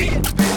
see it.